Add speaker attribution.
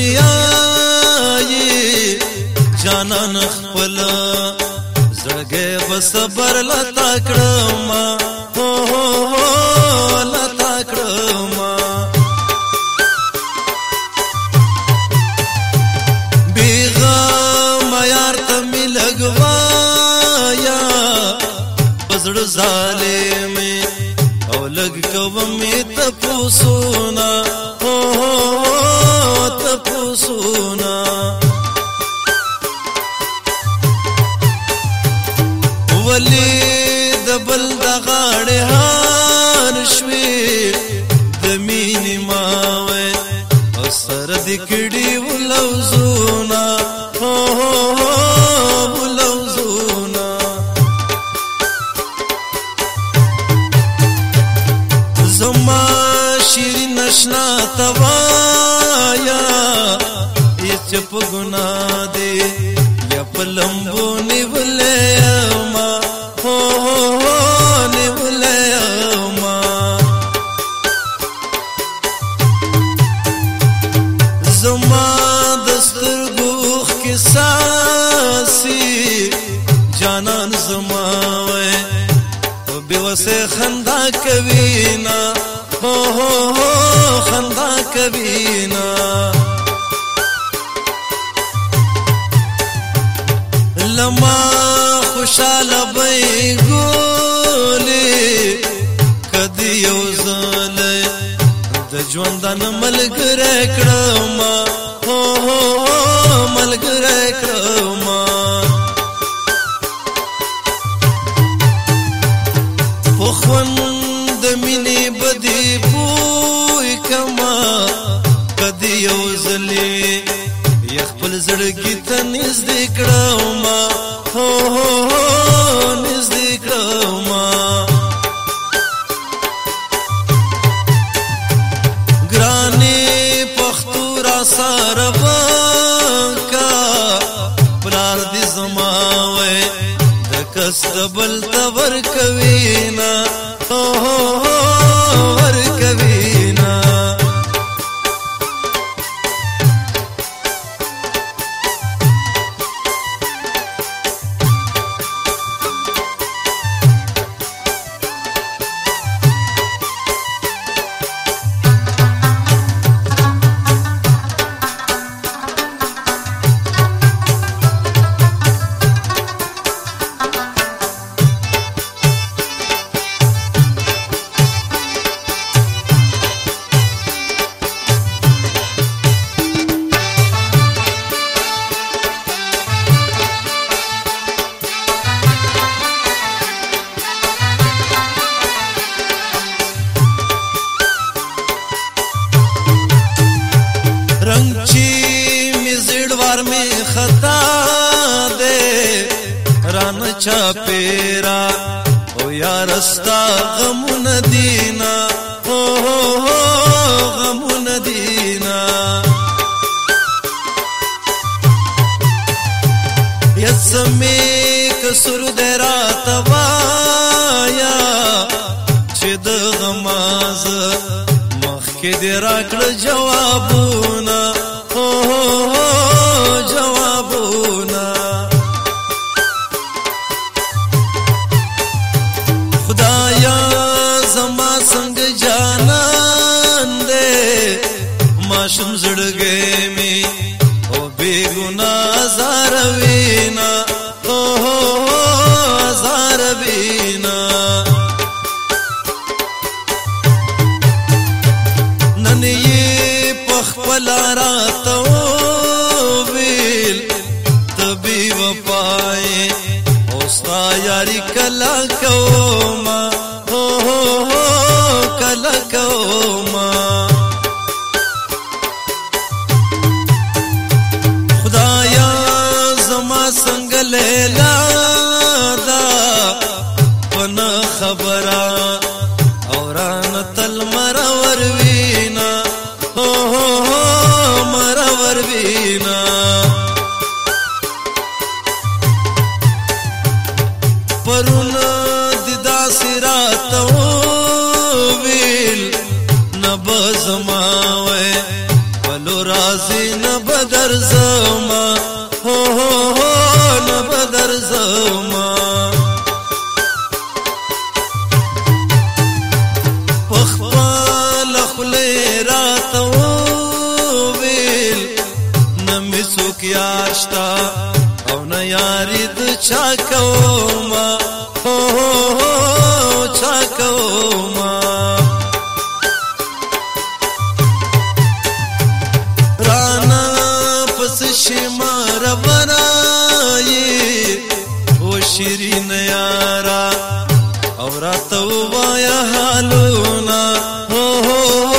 Speaker 1: دنیا یې جانان خپل زړګې په صبر لتا کړم هو هو لتا کړم زړه ظالم او لګ کوم ته پوسونه ولی د بل د غاړې هار شوي د مینې ما وې او سره د کړي ولوزونه هو هو ولوزونه زما شیرین نشنا توا جانان زما وې په بیوسه خندا کوي نا هو هو خندا کوي نا لما خوشاله به ګولې کدی یو ځلې د ژوندانه ملګری کړم هو هو نزدې کړو ما هو هو نزدې کړو ما ګرانې پختو را سره کا پلار دې زما وې د کس بل تور کوي نا هو هو چې می زړوار می خطا ده ران چا پیرا او یا رستا غم ندینا او غم ندینا یسمه کسر ده ماشوم زړګې می او بے ګنا زار وینا او زار وینا نن یې پخپل راته ویل تبي وپای او ستا یاري کلا کو ور وینا هو هو مر ور وینا پرونا ددا سرات ویل نبزمان شتا او نه یاري د چا کوما او چا کوما رانا پس شما روانای او شیرین یارا او راتو وایا حالونا او